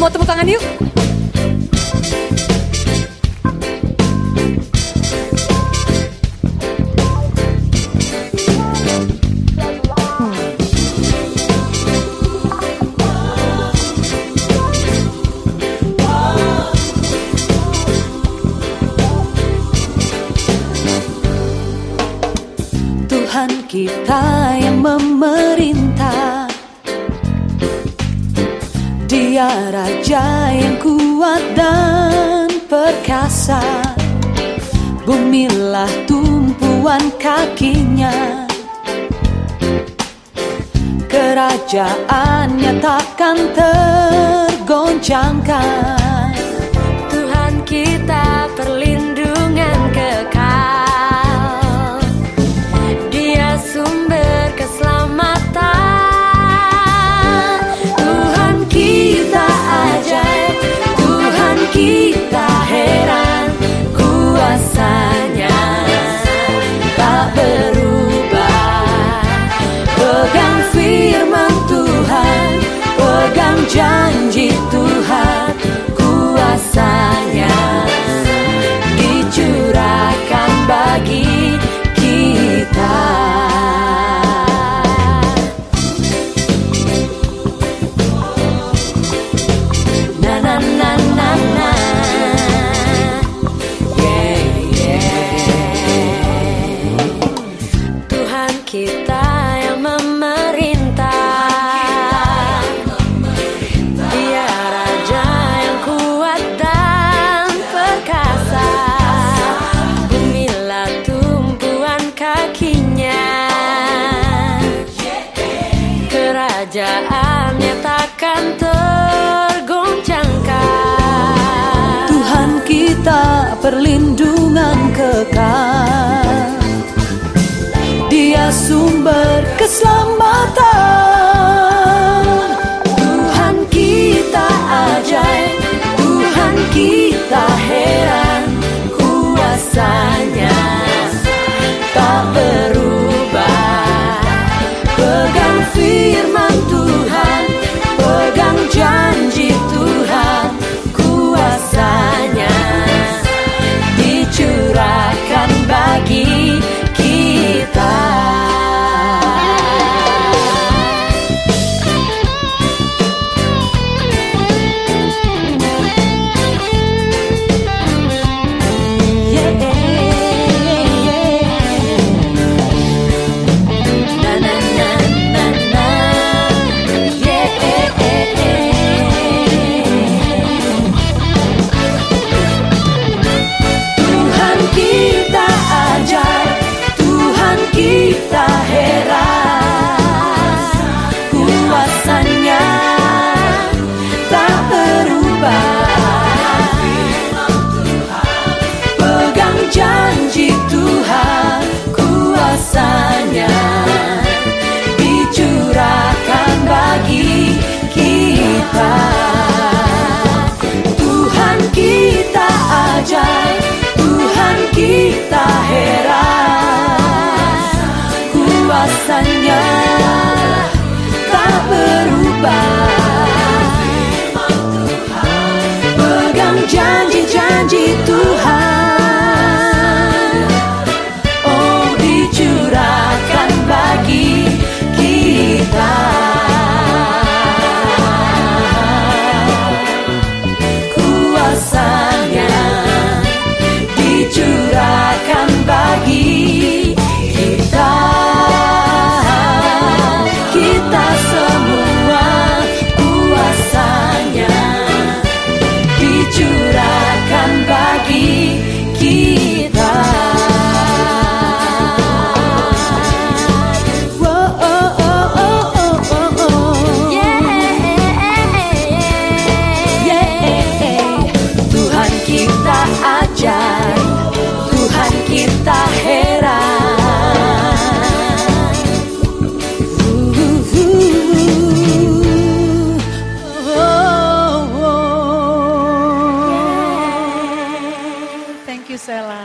Mau tepuk tangan yuk. Tuhan kita Dia raja yang kuat dan perkasa. Bumilah tumpuan kakinya. Kerajaannya takkan tergoncangkan. sumber keselamatan. kita heran kuasanya tak berubah. Pegang janji-janji Marcela.